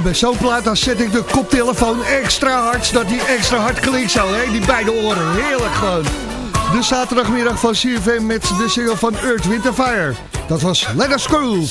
En bij zo'n plaat dan zet ik de koptelefoon extra hard, zodat die extra hard klinkt zo, hè? die beide oren. Heerlijk gewoon. De zaterdagmiddag van CFM met de single van Earth, Wind Fire. Dat was Let Us Go.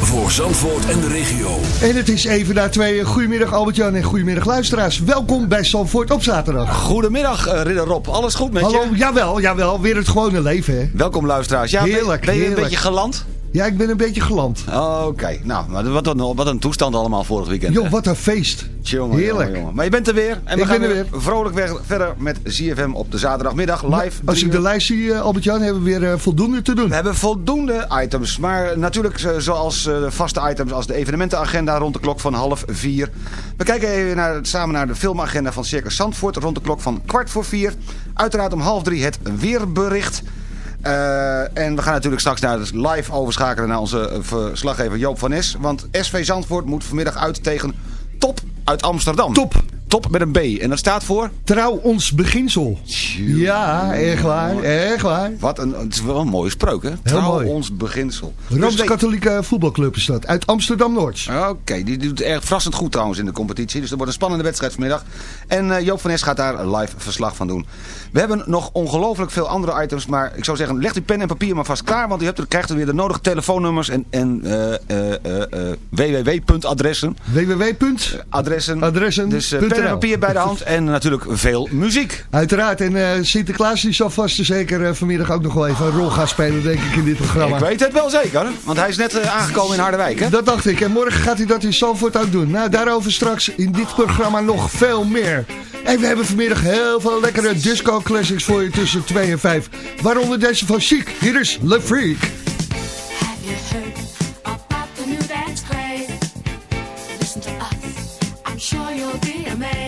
Voor Zandvoort en de regio. En het is even na twee. Goedemiddag Albert-Jan en goedemiddag luisteraars. Welkom bij Zandvoort op zaterdag. Goedemiddag uh, Ridder Rob. Alles goed met Hallo, je? Hallo, jawel, jawel. Weer het gewone leven hè. Welkom luisteraars. Ja, heerlijk, ben, je heerlijk. een beetje geland? Ja, ik ben een beetje geland. Oké, nou, wat een, wat een toestand allemaal vorig weekend. Jo, wat een feest. Jongen, Heerlijk. Jongen, jongen. Maar je bent er weer. En we ik gaan ben er weer, vrolijk weg, verder met ZFM op de zaterdagmiddag live. Als ik de lijst zie, uh, Albert-Jan, hebben we weer uh, voldoende te doen. We hebben voldoende items. Maar natuurlijk uh, zoals de vaste items als de evenementenagenda rond de klok van half vier. We kijken even naar, samen naar de filmagenda van Circus Zandvoort rond de klok van kwart voor vier. Uiteraard om half drie het weerbericht. Uh, en we gaan natuurlijk straks naar het live overschakelen naar onze verslaggever Joop van Nes. Want SV Zandvoort moet vanmiddag uit tegen Top uit Amsterdam. Top. Top met een B. En dat staat voor? Trouw ons beginsel. Tjoe. Ja, echt waar. Echt waar. Wat een, het is wel een mooie spreuk, hè? Heel Trouw mooi. ons beginsel. Rooms-Katholieke dus voetbalclub is dat. Uit Amsterdam-Noord. Oké, okay, die doet erg verrassend goed trouwens in de competitie. Dus dat wordt een spannende wedstrijd vanmiddag. En uh, Joop van Nes gaat daar live verslag van doen. We hebben nog ongelooflijk veel andere items. Maar ik zou zeggen, leg uw pen en papier maar vast klaar. Want u hebt, krijgt er weer de nodige telefoonnummers en, en uh, uh, www.adressen. www. Adressen. Adressen. Dus pen en papier bij de hand. En natuurlijk veel muziek. Uiteraard. En Sinterklaas die zal vast en zeker vanmiddag ook nog wel even een rol gaan spelen, denk ik, in dit programma. Ik weet het wel zeker. Want hij is net aangekomen in Harderwijk, hè? Dat dacht ik. En morgen gaat hij dat in Zandvoort ook doen. Nou, daarover straks in dit programma nog veel meer. En we hebben vanmiddag heel veel lekkere disco classics voor je tussen 2 en 5. Waaronder deze van Chic. Hier is Le Freak. Sure mij.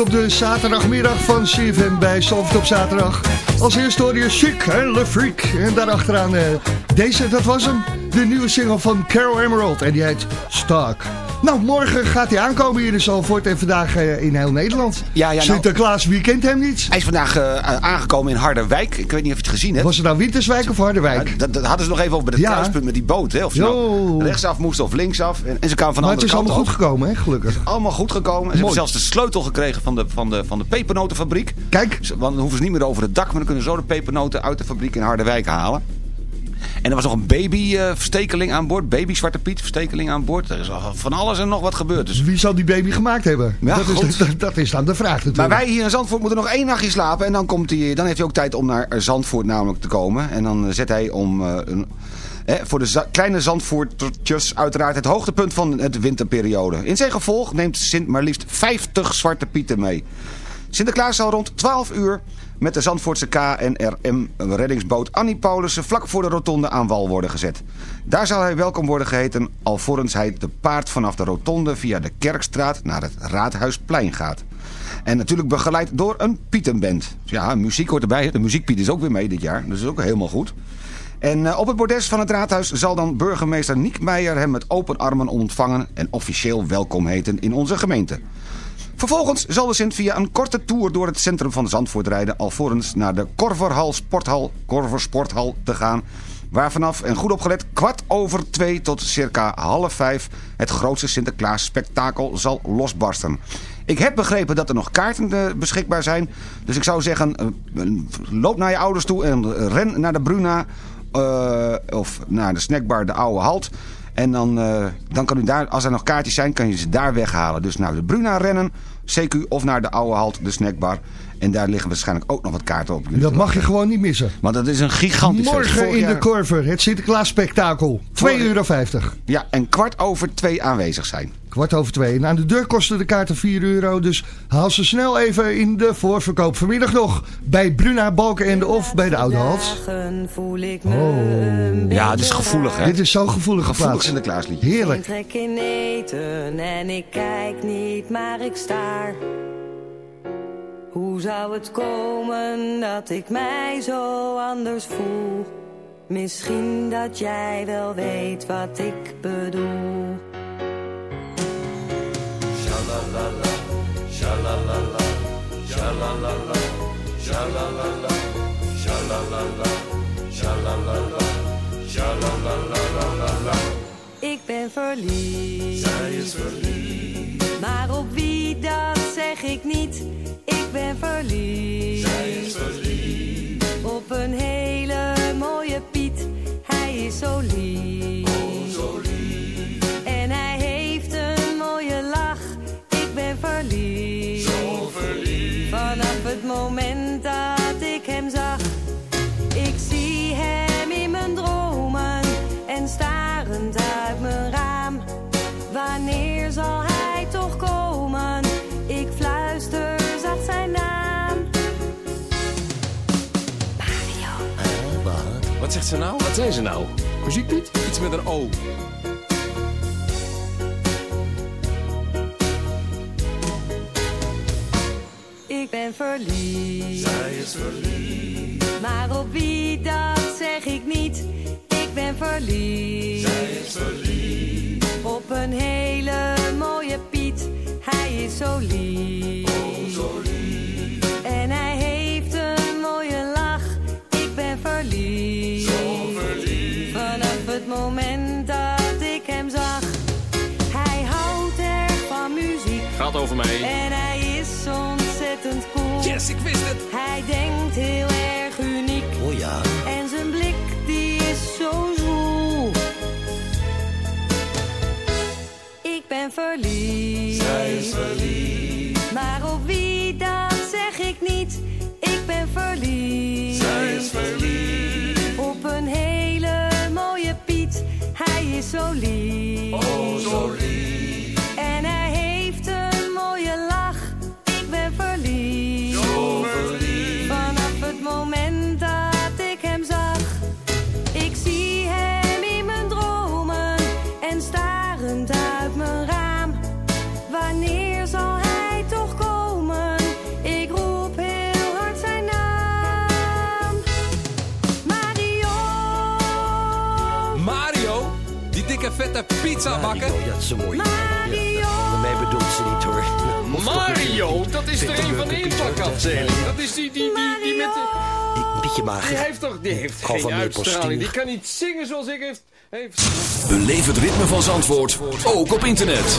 Op de zaterdagmiddag van CFM bij Soft op zaterdag. Als eerste Chic en Le Freak. En daarachteraan uh, deze, dat was hem. De nieuwe single van Carol Emerald. En die heet Stark. Nou, morgen gaat hij aankomen hier in Zalvoort en vandaag uh, in heel Nederland. Ja, ja, nou, Sinterklaas, wie kent hem niet? Hij is vandaag uh, aangekomen in Harderwijk. Ik weet niet of je het gezien hebt. Was het nou Winterswijk of Harderwijk? Ja, dat, dat, hadden ze nog even over bij de ja. kruispunt met die boot. Hè? Of ze nou rechtsaf moesten of linksaf. En, en ze kwamen van maar andere het is allemaal goed gekomen, hè, gelukkig. Het is allemaal goed gekomen. En ze hebben zelfs de sleutel gekregen van de, van de, van de pepernotenfabriek. Kijk. Want dan hoeven ze niet meer over het dak, maar dan kunnen ze zo de pepernoten uit de fabriek in Harderwijk halen. En er was nog een baby-verstekeling aan boord. Baby Zwarte Piet verstekeling aan boord. Er is van alles en nog wat gebeurd. Dus... Wie zal die baby gemaakt hebben? Ja, dat, is, dat, dat, is dan de vraag natuurlijk. Maar wij hier in Zandvoort moeten nog één nachtje slapen. En dan, komt hij, dan heeft hij ook tijd om naar Zandvoort namelijk te komen. En dan zet hij om... Uh, een, voor de za kleine Zandvoortjes uiteraard het hoogtepunt van de winterperiode. In zijn gevolg neemt Sint maar liefst 50 Zwarte Pieten mee. Sinterklaas zal rond 12 uur met de Zandvoortse KNRM reddingsboot Annie Paulussen vlak voor de rotonde aan wal worden gezet. Daar zal hij welkom worden geheten alvorens hij te paard vanaf de rotonde via de Kerkstraat naar het Raadhuisplein gaat. En natuurlijk begeleid door een Pietenband. Ja, muziek hoort erbij. De muziekpiet is ook weer mee dit jaar. Dat is ook helemaal goed. En uh, op het bordes van het raadhuis zal dan burgemeester Niek Meijer hem met open armen ontvangen en officieel welkom heten in onze gemeente. Vervolgens zal de Sint via een korte tour door het centrum van Zandvoort rijden... alvorens naar de Korverhal Sporthal, Korver Sporthal te gaan... waar vanaf, en goed opgelet, kwart over twee tot circa half vijf... het grootste Sinterklaas spektakel zal losbarsten. Ik heb begrepen dat er nog kaarten uh, beschikbaar zijn. Dus ik zou zeggen, uh, loop naar je ouders toe en ren naar de Bruna... Uh, of naar de snackbar De Oude Halt... En dan, dan kan u daar, als er nog kaartjes zijn, kan je ze daar weghalen. Dus naar de Bruna rennen, CQ of naar de oude halt, de snackbar. En daar liggen waarschijnlijk ook nog wat kaarten op. Dat mag je gewoon niet missen. Want dat is een gigantisch Morgen in de Korver, het Sinterklaas spektakel. 2,50 euro. Ja, en kwart over twee aanwezig zijn. Kwart over twee. En aan de deur kosten de kaarten 4 euro. Dus haal ze snel even in de voorverkoop. Vanmiddag nog bij Bruna Balkenende of bij de Oude Hals. Oh. Ja, het is gevoelig hè. Dit is zo'n gevoelige gevoelig plaats. Sinterklaasliedje. Heerlijk. Ik trek in eten en ik kijk niet, maar ik staar. Hoe zou het komen dat ik mij zo anders voel? Misschien dat jij wel weet wat ik bedoel. Shalalala, shalalala, shalalala, shalalala, shalalala, shalalala, shalalala. Ik ben verliefd. Zij is verliefd. Maar op wie dat zeg ik niet. Ik ben verliefd. Zij is verliefd. Op een hele mooie Piet. Hij is zo lief. Oh, zo lief. Verliefd. Zo verliefd. Vanaf het moment dat ik hem zag. Ik zie hem in mijn dromen. En starend uit mijn raam. Wanneer zal hij toch komen? Ik fluister zacht zijn naam. Mario. Wat zegt ze nou? Wat zei ze nou? Muziekpiet? Iets met een O. Ik ben verliefd. Zij is verliefd. Maar op wie dat zeg ik niet. Ik ben verliefd. Zij is verliefd. Op een hele mooie Piet. Hij is zo lief. Oh, zo lief. En hij heeft een mooie lach. Ik ben verliefd. Zo verliefd. Vanaf het moment dat ik hem zag. Hij houdt erg van muziek. Gaat over mij. Cool. Yes, ik wist het. Hij denkt heel erg uniek. Oh ja. En zijn blik die is zo zwoel. Ik ben verliefd. Zij is verliefd. Pizza bakken? Ja, dat is een mooie. Mario. Daarmee bedoelt ze niet hoor. Mario, dat is er een van de pizza. inpakafdeling. Dat is die, die, die, die met de... Die beetje mager. Die heeft toch die heeft Gewoon geen uitstraling. Die kan niet zingen zoals ik heeft... heeft... Beleef het ritme van Zandvoort, ook op internet.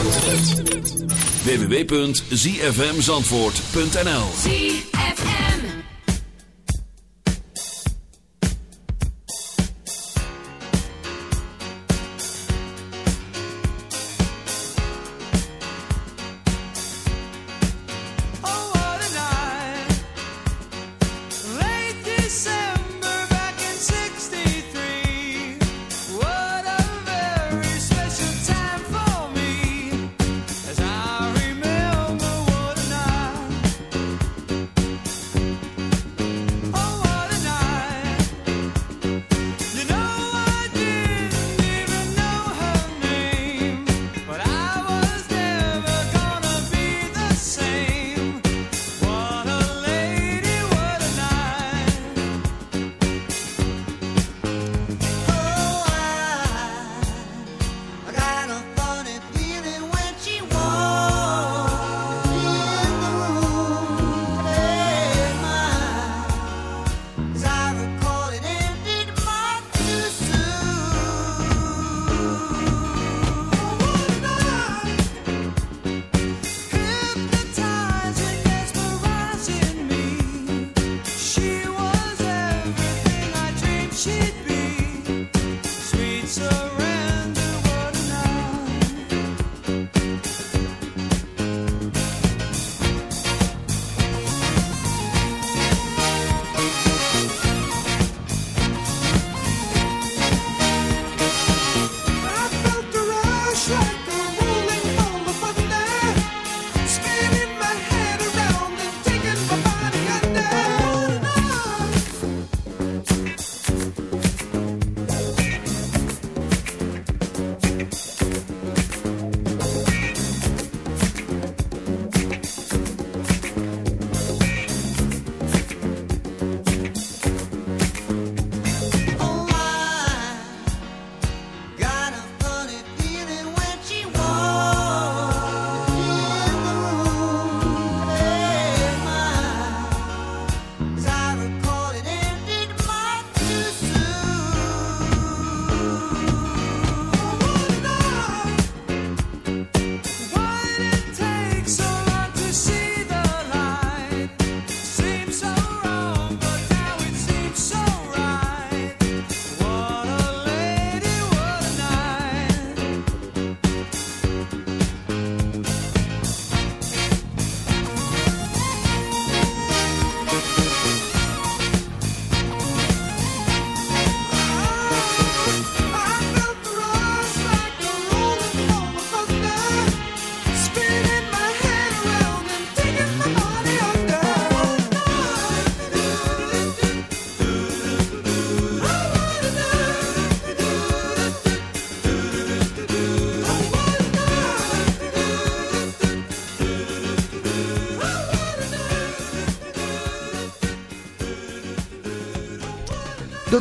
www.zfmzandvoort.nl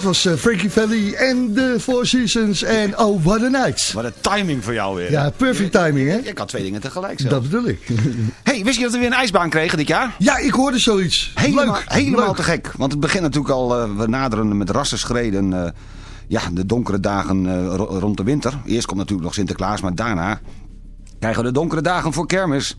Dat was eh, Frankie Valli en de Four Seasons en Oh What a Night. Wat een timing voor jou weer. Ja, perfect timing hè. Je kan twee dingen tegelijk zelf. Dat bedoel ik. hey, wist je dat we weer een ijsbaan kregen dit jaar? Ja, ik hoorde zoiets. Helemaal, Leuk. helemaal leuk. te gek. Want het begint natuurlijk al, eh, we naderen met rassenschreden eh, ja, de donkere dagen ro- rond de winter. Eerst komt natuurlijk nog Sinterklaas, maar daarna krijgen we de donkere dagen voor kermis.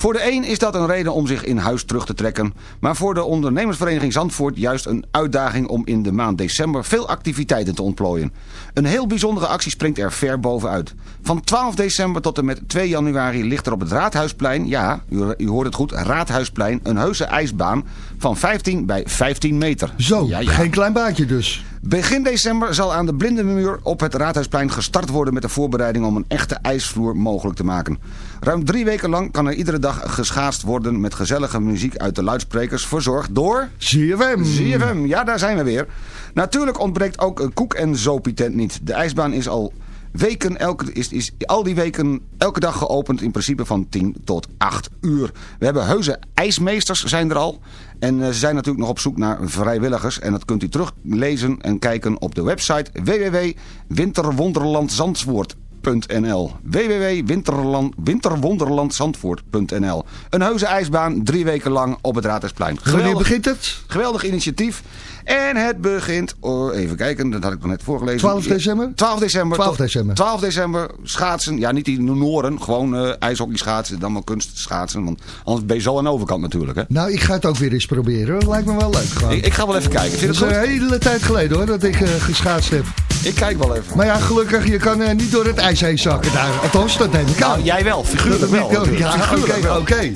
Voor de een is dat een reden om zich in huis terug te trekken. Maar voor de ondernemersvereniging Zandvoort juist een uitdaging om in de maand december veel activiteiten te ontplooien. Een heel bijzondere actie springt er ver bovenuit. Van 12 december tot en met 2 januari ligt er op het Raadhuisplein, ja, u, u hoort het goed, Raadhuisplein, een heuse ijsbaan van 15 bij 15 meter. Zo, Ja, ja. geen klein baantje dus. Begin december zal aan de Blindenmuur op het Raadhuisplein gestart worden met de voorbereiding om een echte ijsvloer mogelijk te maken. Ruim drie weken lang kan er iedere dag geschaatst worden met gezellige muziek uit de luidsprekers verzorgd door... ZFM. ZFM, ja daar zijn we weer. Natuurlijk ontbreekt ook een koek- en zopietent niet. De ijsbaan is al weken, elke, is, is al die weken elke dag geopend in principe van 10 tot 8 uur. We hebben heuse ijsmeesters zijn er al. En eh, ze zijn natuurlijk nog op zoek naar vrijwilligers. En dat kunt u teruglezen en kijken op de website www.winterwonderlandzandvoort.nl www.winterland- winterwonderlandzandvoort.nl Een heuse ijsbaan, drie weken lang op het Raadhuisplein. Wanneer begint het? Geweldig initiatief. En het begint, oh, even kijken, dat had ik nog net voorgelezen. 12 december? 12 december. 12 tot- december. 12 december schaatsen. Ja, niet die Noren. Gewoon eh ijshockey schaatsen. Dan maar kunst schaatsen. Want anders ben je zo aan de overkant natuurlijk. Hè. Nou, ik ga het ook weer eens proberen. hoor. Lijkt me wel leuk gewoon. Ik, ik ga wel even kijken. Vind Dat je is het een hele tijd geleden hoor, dat ik eh, geschaatst heb. Ik kijk wel even. Maar ja, gelukkig, je kan eh, niet door het ijs heen zakken daar. Althans, dat neem ik aan. Nou, jij wel. Figuurlijk wel. Ja, Figuurlijk oké, wel. oké.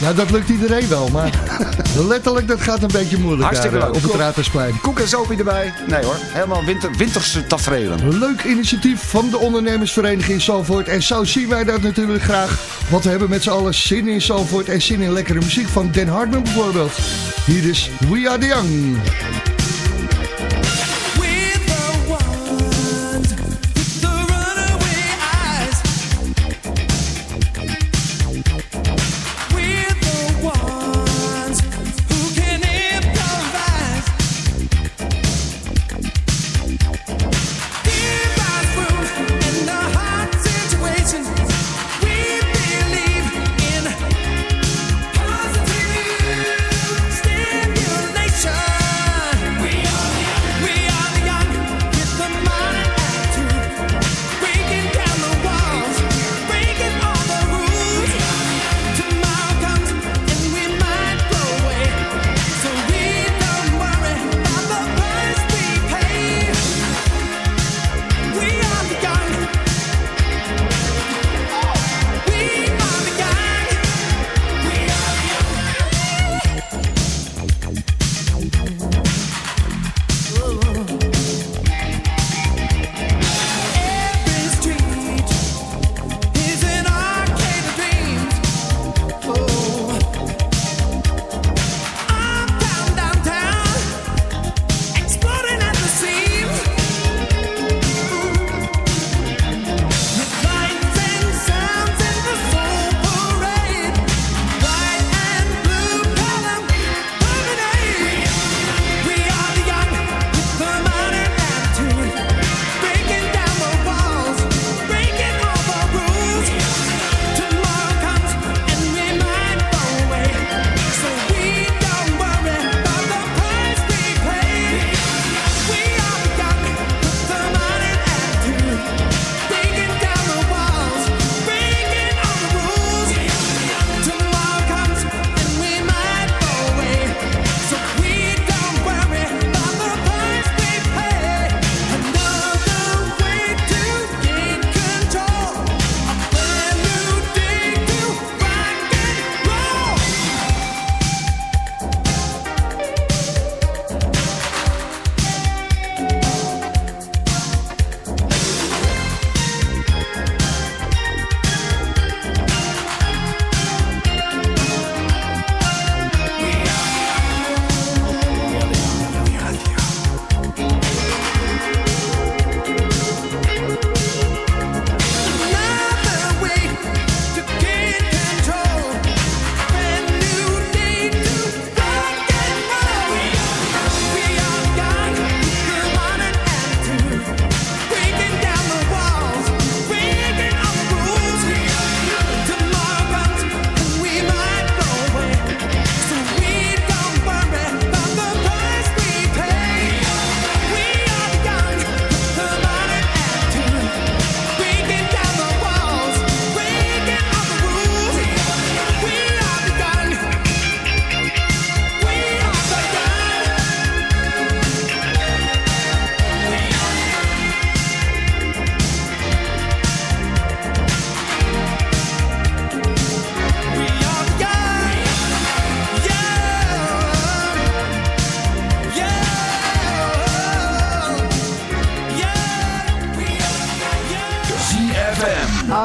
Ja, dat lukt iedereen wel, maar letterlijk, dat gaat een beetje moeilijk Hartstikke daar, eh, leuk. op het. Raadhuisplein. Koek en sopie erbij. Nee hoor. Helemaal winter, winterse tafereelen. Leuk initiatief van de ondernemersvereniging Zalvoort. En zo zien wij dat natuurlijk graag. Want we hebben met z'n allen zin in Zalvoort en zin in lekkere muziek van Den Hartman bijvoorbeeld. Hier is We Are The Young.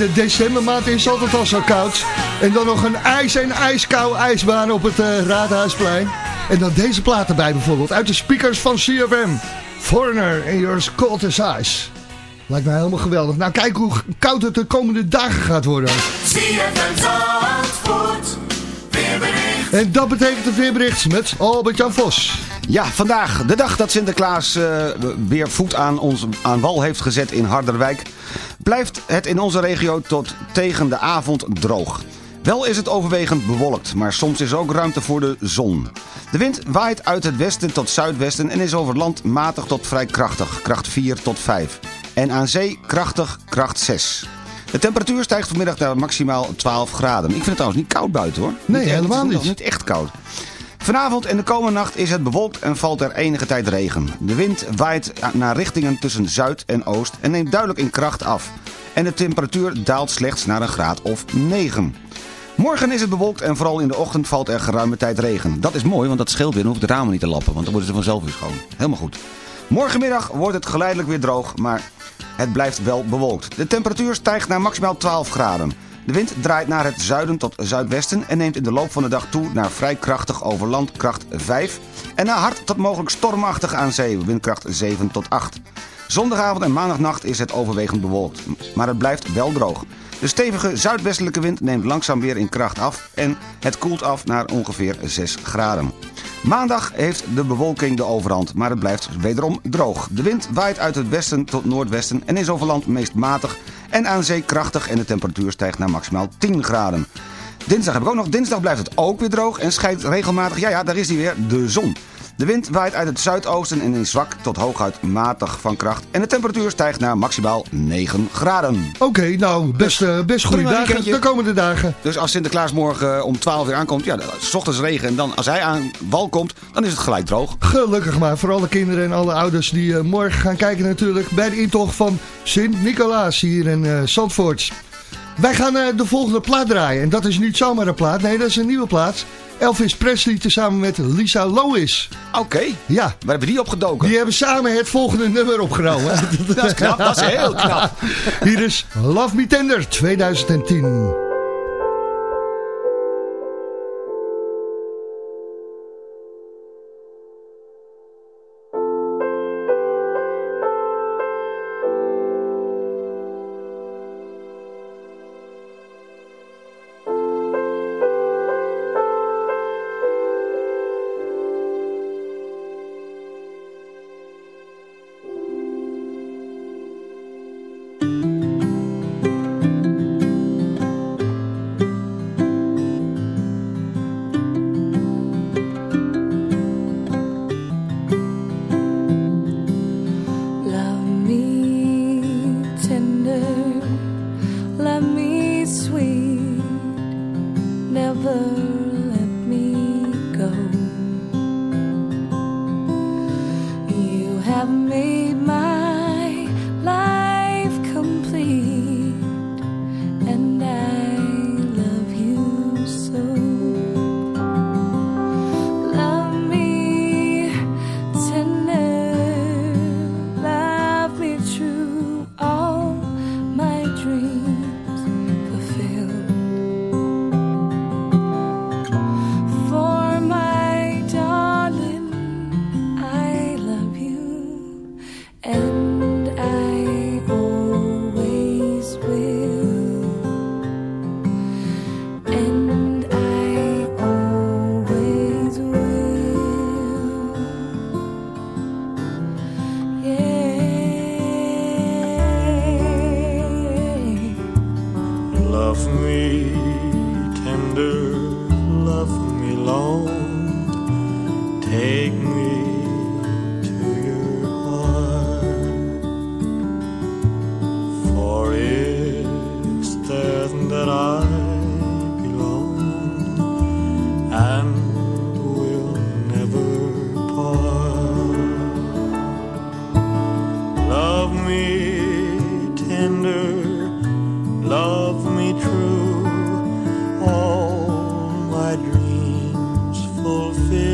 De decembermaand is altijd al zo koud. En dan nog een ijs en ijskou ijsbaan op het eh, Raadhuisplein. En dan deze plaat erbij bijvoorbeeld. Uit de speakers van CFM. Foreigner en Yours Cold as Ice. Lijkt mij helemaal geweldig. Nou, kijk hoe koud het de komende dagen gaat worden. En dat betekent een weerbericht met Albert-Jan Vos. Ja, vandaag de dag dat Sinterklaas eh, weer voet aan, ons, aan wal heeft gezet in Harderwijk... blijft het in onze regio tot tegen de avond droog. Wel is het overwegend bewolkt, maar soms is er ook ruimte voor de zon. De wind waait uit het westen tot zuidwesten en is over land matig tot vrij krachtig, kracht 4 tot 5. En aan zee krachtig, kracht 6. De temperatuur stijgt vanmiddag naar maximaal 12 graden. Ik vind het trouwens niet koud buiten hoor. Nee, helemaal het is niet. niet echt koud. Vanavond en de komende nacht is het bewolkt en valt er enige tijd regen. De wind waait naar richtingen tussen zuid en oost en neemt duidelijk in kracht af. En de temperatuur daalt slechts naar een graad of 9. Morgen is het bewolkt en vooral in de ochtend valt er geruime tijd regen. Dat is mooi, want dat scheelt weer. Dan hoeft de ramen niet te lappen, want dan worden ze vanzelf weer schoon. Helemaal goed. Morgenmiddag wordt het geleidelijk weer droog, maar het blijft wel bewolkt. De temperatuur stijgt naar maximaal 12 graden. De wind draait naar het zuiden tot zuidwesten en neemt in de loop van de dag toe naar vrij krachtig over land kracht 5 en naar hard tot mogelijk stormachtig aan zee, windkracht 7 tot 8. Zondagavond en maandagnacht is het overwegend bewolkt, maar het blijft wel droog. De stevige zuidwestelijke wind neemt langzaam weer in kracht af en het koelt af naar ongeveer 6 graden. Maandag heeft de bewolking de overhand, maar het blijft wederom droog. De wind waait uit het westen tot noordwesten en is over land meest matig en aan zee krachtig en de temperatuur stijgt naar maximaal 10 graden. Dinsdag heb ik ook nog. Dinsdag blijft het ook weer droog en schijnt regelmatig, ja ja, daar is hij weer, de zon. De wind waait uit het zuidoosten en is zwak tot hooguit matig van kracht. En de temperatuur stijgt naar maximaal 9 graden. Oké, nou, best, eh, best goede dagen. De komende dagen. Dus als Sinterklaas morgen om 12 uur aankomt, ja, s ochtends regen en dan als hij aan wal komt, dan is het gelijk droog. Gelukkig maar voor alle kinderen en alle ouders die eh, morgen gaan kijken natuurlijk bij de intocht van Sint-Nicolaas hier in eh Zandvoort. Wij gaan eh, de volgende plaat draaien en dat is niet zomaar een plaat, nee dat is een nieuwe plaat. Elvis Presley tezamen met Lisa Lois. Oké, Ja, waar hebben die opgedoken? die hebben samen het volgende nummer opgenomen. Dat is knap, dat is heel knap. Hier is Love Me Tender 2010. Love você.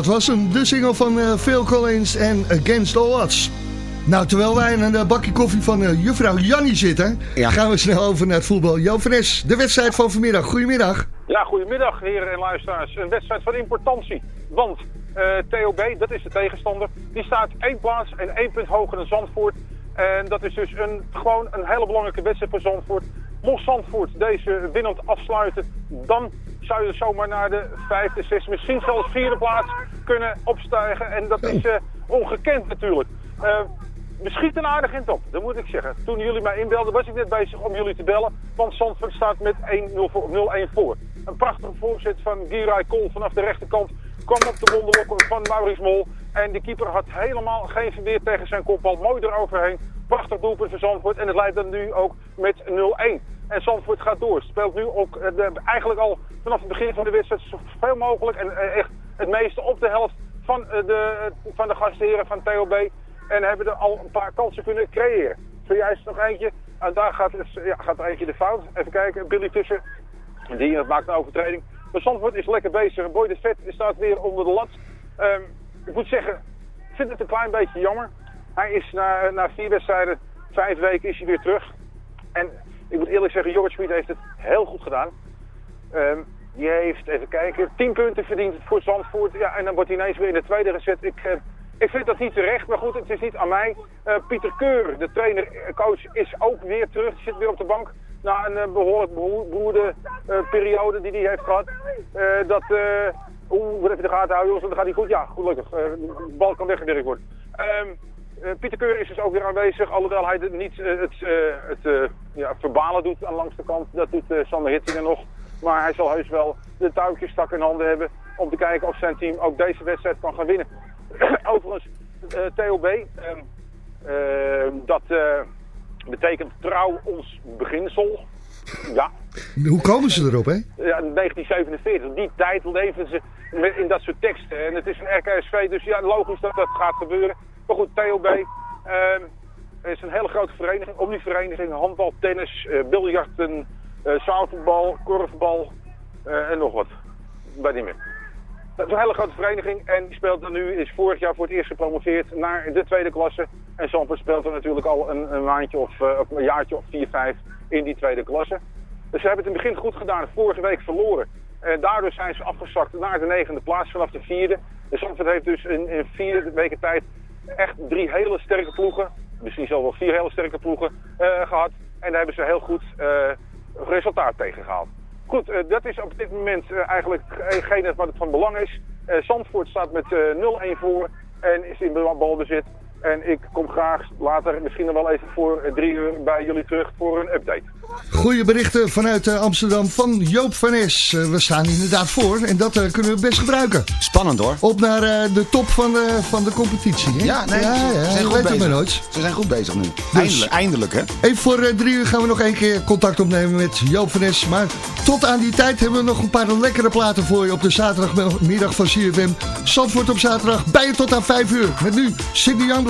Dat was hem, de single van eh, Phil Collins en Against All Odds. Nou, terwijl wij in een bakje koffie van eh, juffrouw Jannie zitten... gaan we snel over naar het voetbal. Es, de wedstrijd van vanmiddag. Goedemiddag. Ja, goedemiddag heren en luisteraars. Een wedstrijd van importantie. Want eh, TOB, dat is de tegenstander, die staat één plaats en één punt hoger dan Zandvoort. En dat is dus een, gewoon een hele belangrijke wedstrijd voor Zandvoort. Mocht Zandvoort deze winnend afsluiten, dan zou je zomaar naar de vijfde, zesde, misschien zelfs vierde plaats kunnen opstijgen. En dat is eh, ongekend natuurlijk. Eh, we schieten aardig in het op, dat moet ik zeggen. Toen jullie mij inbelden was ik net bezig om jullie te bellen. Want Zandvoort staat met 1-0 voor, 0-1 voor. Een prachtige voorzet van Giray Kool vanaf de rechterkant. Kwam op de wonderlokken van Maurice Mol. En de keeper had helemaal geen verweer tegen zijn kopbal. Mooi eroverheen. Prachtig doelpunt voor Zandvoort. En het leidt dan nu ook met 0-1. En Zandvoort gaat door. Speelt nu ook eh, eigenlijk al vanaf het begin van de wedstrijd zoveel mogelijk. En eh, echt het meeste op de helft van, eh, de, van de van TOB. En hebben er al een paar kansen kunnen creëren. Zojuist nog eentje. En daar gaat, ja, gaat er eentje de fout. Even kijken. Billy Tussen. Die maakt een overtreding. Maar Zandvoort is lekker bezig. Boy de Vet staat weer onder de lat. Ehm, ik moet zeggen, ik vind het een klein beetje jammer. Hij is na, na vier wedstrijden, vijf weken is hij weer terug. En ik moet eerlijk zeggen, Jorrit Schmid heeft het heel goed gedaan. Ehm, die heeft, even kijken, 10 punten verdiend voor Zandvoort. Ja, en dan wordt hij ineens weer in de tweede gezet. Ik, eh, ik vind dat niet terecht, maar goed, het is niet aan mij. Eh, Pieter Keur, de trainer-coach, is ook weer terug. Die zit weer op de bank. Na een eh, behoorlijk beho- beroerde eh, periode die hij heeft gehad. Eh, dat, eh oeh, wat even de gaten houden, jongens, dan gaat hij goed. Ja, gelukkig. Eh, de bal kan weggewerkt worden. Eh, Pieter Keur is dus ook weer aanwezig, alhoewel hij niet eh, het, eh, het eh, ja, verbalen doet aan langs de kant. Dat doet eh, Sander Hittingen nog. Maar hij zal heus wel de touwtjes strak in handen hebben om te kijken of zijn team ook deze wedstrijd kan gaan winnen. Overigens, eh, TOB, ehm, ehm, dat eh, betekent trouw ons beginsel. Ja, Hoe komen ze erop, hè? ja, 1947. Die tijd leven ze in dat soort teksten. En het is een RKSV, dus ja, logisch dat dat gaat gebeuren. Maar goed, TOB ehm, is een hele grote vereniging. Omnivereniging, handbal, tennis, eh biljarten, eh zaalvoetbal, korfbal eh, en nog wat. Bij niet meer. Dat is een hele grote vereniging en die speelt dan nu, is vorig jaar voor het eerst gepromoveerd naar de tweede klasse. En Zandvoort speelt er natuurlijk al een, een maandje of een jaartje of vier, vijf in die tweede klasse. Dus ze hebben het in het begin goed gedaan, vorige week verloren. En daardoor zijn ze afgezakt naar de negende plaats vanaf de vierde. Dus Zandvoort heeft dus in, in vier weken tijd echt drie hele sterke ploegen, misschien zelfs wel vier hele sterke ploegen eh, gehad. En daar hebben ze heel goed eh, resultaat tegen gehaald. Goed, eh, dat is op dit moment eigenlijk hetgene wat het van belang is. Zandvoort staat met eh, 0-1 voor en is in bal- balbezit. En ik kom graag later, misschien nog wel even voor drie uur bij jullie terug voor een update. Goeie berichten vanuit eh, Amsterdam van Joop van Es. Eh, we staan inderdaad voor en dat eh, kunnen we best gebruiken. Spannend hoor. Op naar eh, de top van de, van de competitie. Hè? Ja, nee, ja, ze, ja, ze zijn goed bezig. maar nooit. Ze zijn goed bezig nu. Dus- Eindelijk, eindelijk hè. Even voor drie uur gaan we nog één keer contact opnemen met Joop van Es. Maar tot aan die tijd hebben we nog een paar lekkere platen voor je op de zaterdagmiddag van CFM. Zandvoort op zaterdag bij je tot aan vijf uur. Met nu Sidney Youngblood,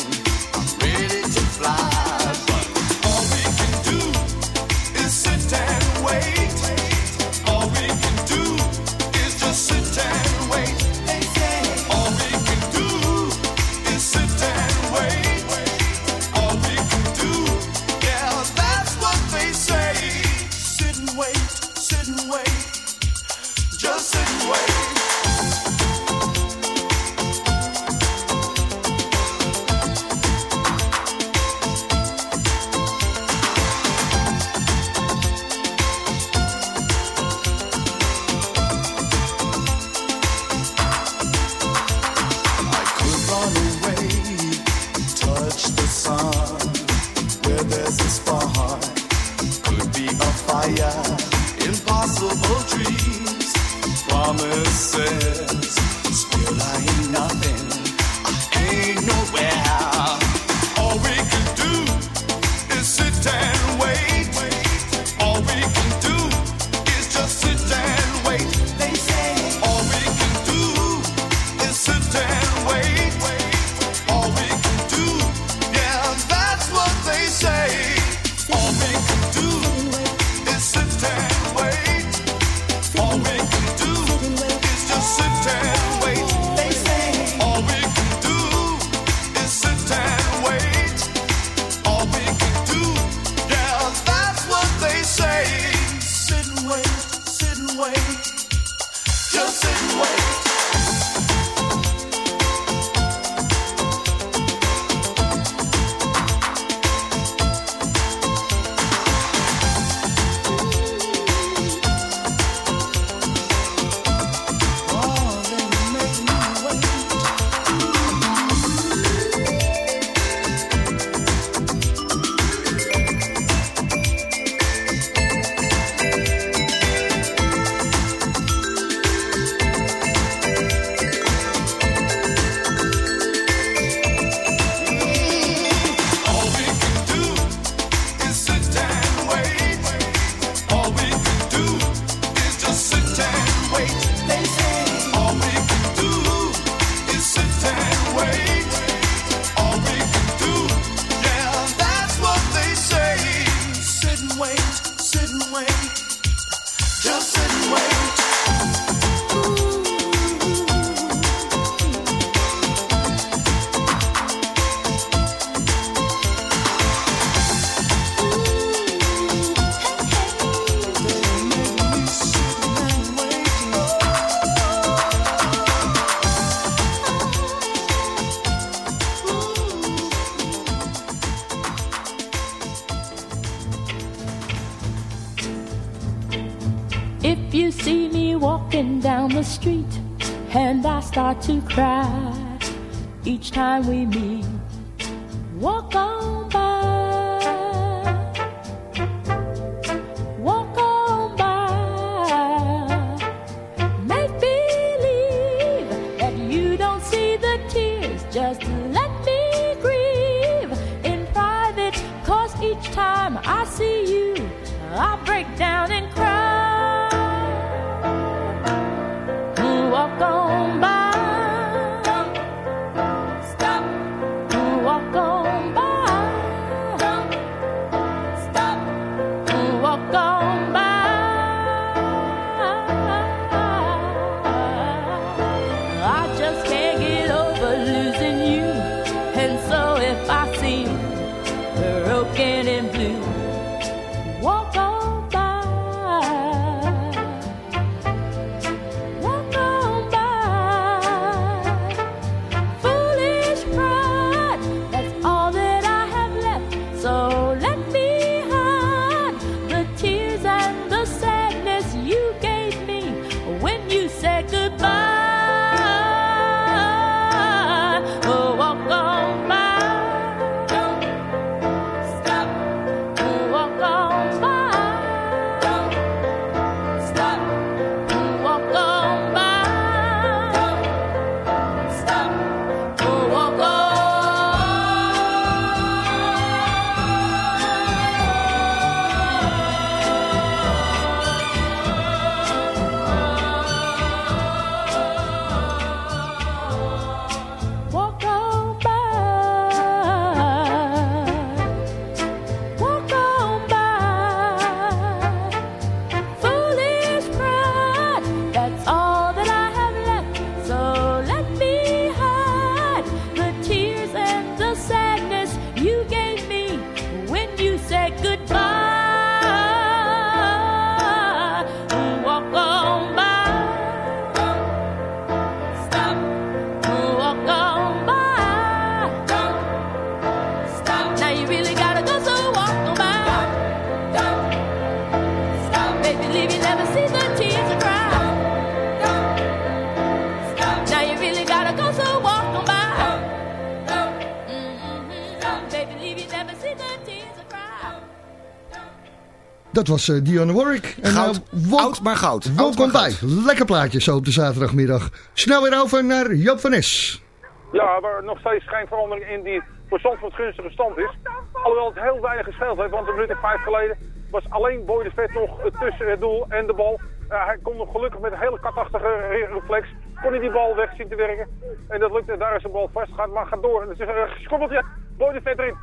certain way. Just the street and I start to cry each time we meet, Dat was eh, Dionne Warwick. En, Goud. eh, welk- Oud, maar goud. Oud, Welkom bij. goud. Lekker plaatje zo op de zaterdagmiddag. Snel weer over naar Joop van Es. Ja, waar nog steeds geen verandering in die voor Zandvoort gunstige stand is. Alhoewel het heel weinig gespeeld heeft, want een minuut en vijf geleden was alleen Boy de Vet nog tussen het doel en de bal. Eh, hij kon nog gelukkig met een hele katachtige re- reflex, kon hij die bal weg zien te werken. En dat lukte, daar is de bal vast, gaat, maar gaat door. En het is een schoppeltje, Boy de Vet erin.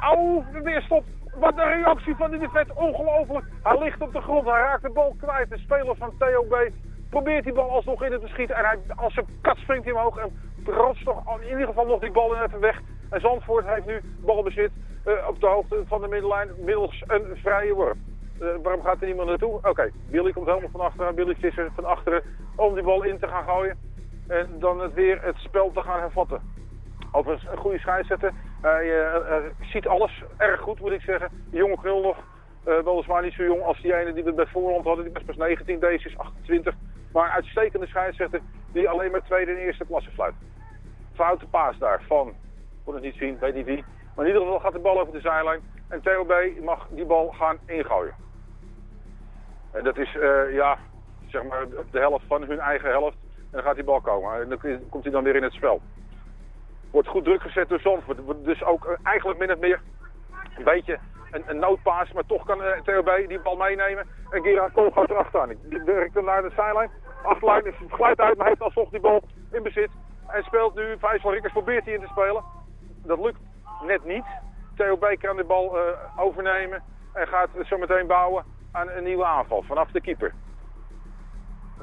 Au, weer stop. Wat een reactie van de Vet, ongelooflijk. Hij ligt op de grond, hij raakt de bal kwijt. De speler van TOB probeert die bal alsnog in te schieten. En hij, als een kat springt hij omhoog en rotst toch in ieder geval nog die bal even weg. En Zandvoort heeft nu balbezit eh, op de hoogte van de middenlijn middels een vrije worp. Eh, waarom gaat er niemand naartoe? Oké, Billy komt helemaal van achteren. Billy Visser van achteren om die bal in te gaan gooien. En dan het weer het spel te gaan hervatten. Overigens een goede scheidsrechter. Hij eh, eh, ziet alles erg goed, moet ik zeggen. Jonge knul nog. eh, weliswaar niet zo jong als die ene die we bij voorhand hadden. Die was pas 19, deze is 28. Maar uitstekende scheidsrechter die alleen maar tweede en eerste klasse fluit. Foute paas daar van, kon het niet zien, weet niet wie. Maar in ieder geval gaat de bal over de zijlijn. En TOB mag die bal gaan ingooien. En dat is, eh, ja, zeg maar de helft van hun eigen helft. En dan gaat die bal komen. En dan komt hij dan weer in het spel. Wordt goed druk gezet door Zandvoort. Dus ook eh, eigenlijk min of meer een beetje een, noodpaas. Maar toch kan eh, TOB die bal meenemen. En Gerard Kool gaat erachteraan. Die werkt naar de zijlijn. Achterlijn is glijdt uit, maar heeft alsnog die bal in bezit. En speelt nu, Vijsel Rikkers probeert hij in te spelen. Dat lukt net niet. TOB kan de bal eh, overnemen. En gaat zo meteen bouwen aan een nieuwe aanval vanaf de keeper.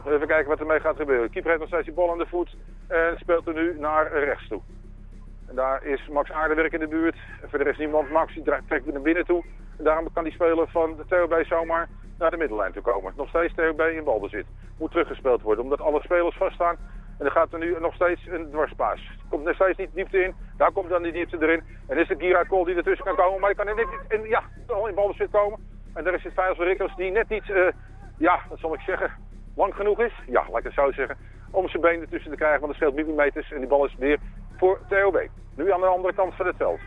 Even kijken wat ermee gaat gebeuren. De keeper heeft nog steeds die bal aan de voet. En speelt er nu naar rechts toe. Daar is Max Aardewerk in de buurt. Verder is niemand. Max draait- trekt naar binnen toe. Daarom kan die speler van de TOB zomaar naar de middenlijn toe komen. Nog steeds TOB in balbezit. Moet teruggespeeld worden omdat alle spelers vaststaan. En er gaat er nu nog steeds een dwarspaas. Komt nog steeds niet diepte in. Daar komt dan die diepte erin. En is het Gira Kool die ertussen kan komen. Maar die kan niet in, ja, al in balbezit komen. En daar is het Vijs Rikkers die net niet, eh, ja, wat zal ik zeggen, lang genoeg is. Ja, laat ik het zo zeggen. Om zijn been ertussen te krijgen, want er scheelt millimeters. En die bal is weer voor TOB. Nu aan de andere kant van het veld.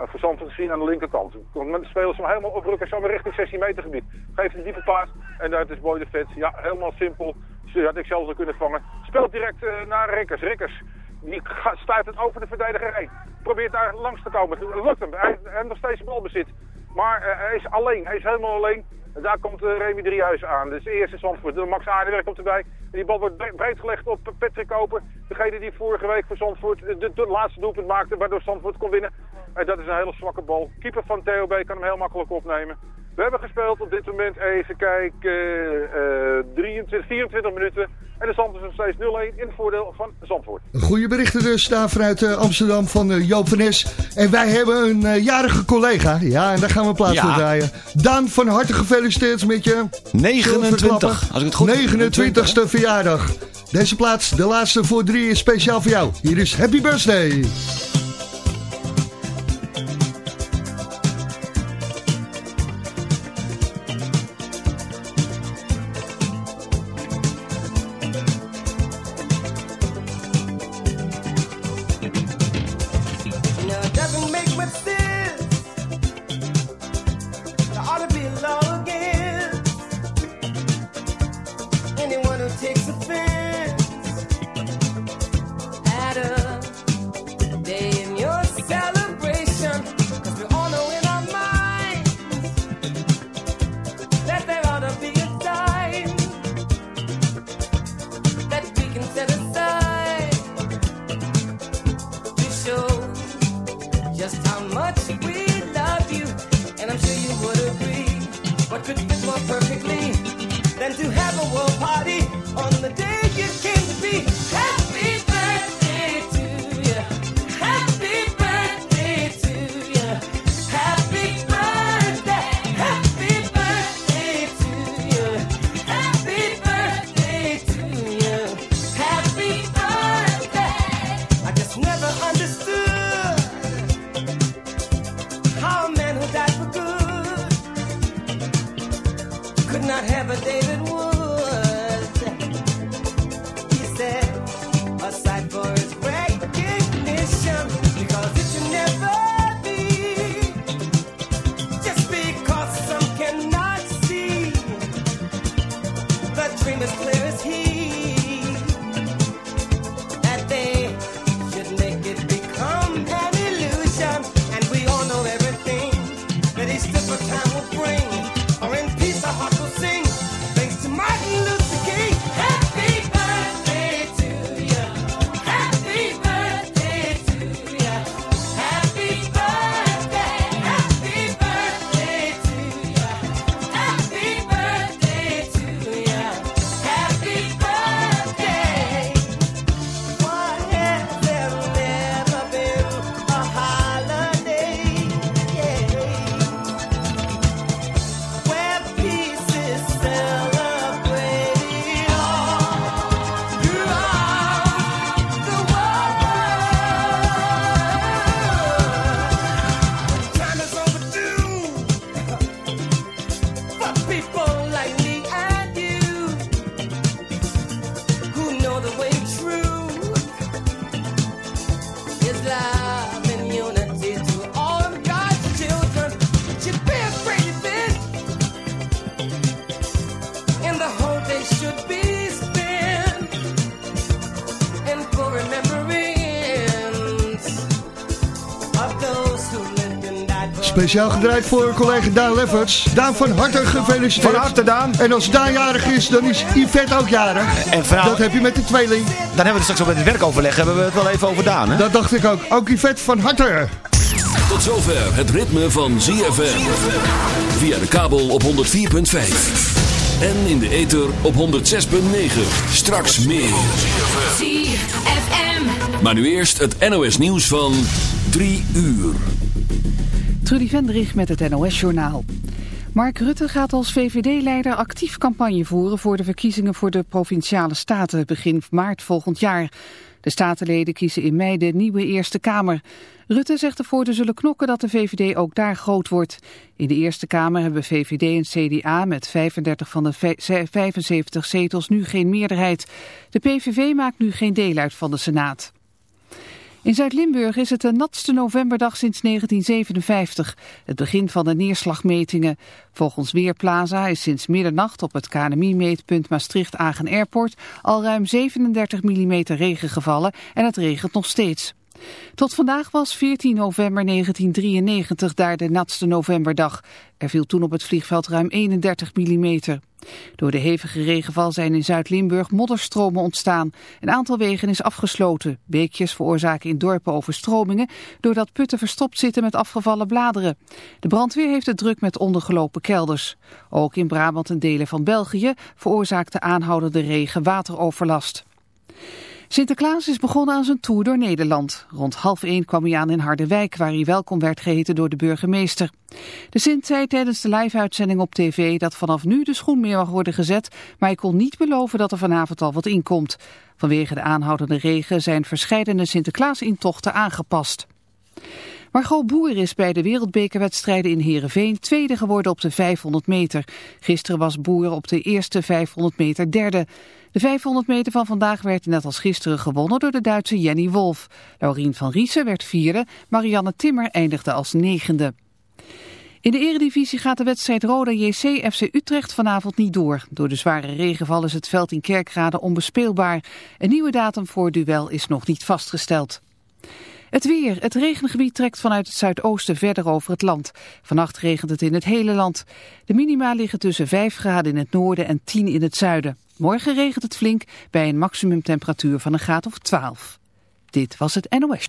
Uh, voor Zandvoort aan de linkerkant. De spelers hem helemaal oprukken, zo richting 16 meter gebied. Geeft een diepe paas en daar is Boy de Vet. Ja, helemaal simpel. Zo had ik zelfs al kunnen vangen. Speelt direct eh, naar Rikkers. Rikkers, die stuit het over de verdediger heen. Probeert daar langs te komen. Lukt hem. Hij hij heeft nog steeds balbezit. Maar eh, hij is alleen. Hij is helemaal alleen. Daar komt uh, Remy Driehuis aan. Dus de eerste Zandvoort. Max Aardewerk komt erbij. En die bal wordt bre- breed gelegd op Patrick Koper. Degene die vorige week voor Zandvoort de laatste doelpunt maakte. Waardoor Zandvoort kon winnen. En dat is een hele zwakke bal. Keeper van TOB kan hem heel makkelijk opnemen. We hebben gespeeld op dit moment, even kijken, eh 23, 24 minuten. En de stand is nog steeds 0-1 in het voordeel van Zandvoort. Goede berichten dus daar vanuit eh, Amsterdam van eh, Joop van Es. En wij hebben een eh, jarige collega. Ja, en daar gaan we plaats Ja. voor draaien. Daan, van harte gefeliciteerd met je... 29, als ik het goed heb. 29ste verjaardag. Deze plaats, de laatste voor drie, is speciaal voor jou. Hier is Happy Birthday. whoa, party on the day. Speciaal gedraaid voor collega Daan Lefferts. Daan van harte gefeliciteerd. Van harte, Daan. En als Daan jarig is, dan is Yvette ook jarig. En vanavond- Dat heb je met de tweeling. Dan hebben we het straks op het werkoverleg hebben we het wel even over Daan, hè? Dat dacht ik ook. Ook Yvette van harte. Tot zover het ritme van ZFM. Via de kabel op 104.5. En in de ether op 106.9. Straks meer. ZFM. Maar nu eerst het NOS nieuws van 3 uur. Trudy Vendrich met het NOS-journaal. Mark Rutte gaat als VVD-leider actief campagne voeren voor de verkiezingen voor de Provinciale Staten begin maart volgend jaar. De statenleden kiezen in mei de nieuwe Eerste Kamer. Rutte zegt ervoor te zullen knokken dat de VVD ook daar groot wordt. In de Eerste Kamer hebben VVD en CDA met 35 van de vij- 75 zetels nu geen meerderheid. De PVV maakt nu geen deel uit van de Senaat. In Zuid-Limburg is het de natste novemberdag sinds 1957, het begin van de neerslagmetingen. Volgens Weerplaza is sinds middernacht op het KNMI-meetpunt Maastricht-Agen Airport al ruim 37 mm regen gevallen en het regent nog steeds. Tot vandaag was 14 november 1993 daar de natste novemberdag. Er viel toen op het vliegveld ruim 31 mm. Door de hevige regenval zijn in Zuid-Limburg modderstromen ontstaan. Een aantal wegen is afgesloten. Beekjes veroorzaken in dorpen overstromingen... doordat putten verstopt zitten met afgevallen bladeren. De brandweer heeft het druk met ondergelopen kelders. Ook in Brabant en delen van België veroorzaakte aanhoudende regen wateroverlast. Sinterklaas is begonnen aan zijn tour door Nederland. Rond half één kwam hij aan in Harderwijk, waar hij welkom werd geheten door de burgemeester. De Sint zei tijdens de live-uitzending op tv dat vanaf nu de schoen meer mag worden gezet, maar hij kon niet beloven dat er vanavond al wat inkomt. Vanwege de aanhoudende regen zijn verscheidene Sinterklaas-intochten aangepast. Margot Boer is bij de wereldbekerwedstrijden in Heerenveen tweede geworden op de 500 meter. Gisteren was Boer op de eerste 500 meter derde. De 500 meter van vandaag werd net als gisteren gewonnen door de Duitse Jenny Wolf. Laurien van Riesen werd vierde, Marianne Timmer eindigde als negende. In de eredivisie gaat de wedstrijd Roda JC FC Utrecht vanavond niet door. Door de zware regenval is het veld in Kerkrade onbespeelbaar. Een nieuwe datum voor duel is nog niet vastgesteld. Het weer. Het regengebied trekt vanuit het zuidoosten verder over het land. Vannacht regent het in het hele land. De minima liggen tussen 5 graden in het noorden en 10 in het zuiden. Morgen regent het flink bij een maximumtemperatuur van een graad of 12. Dit was het NOS.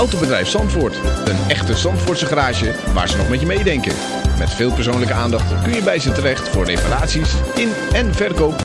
Autobedrijf Zandvoort. Een echte Zandvoortse garage waar ze nog met je meedenken. Met veel persoonlijke aandacht kun je bij ze terecht voor reparaties in en verkoop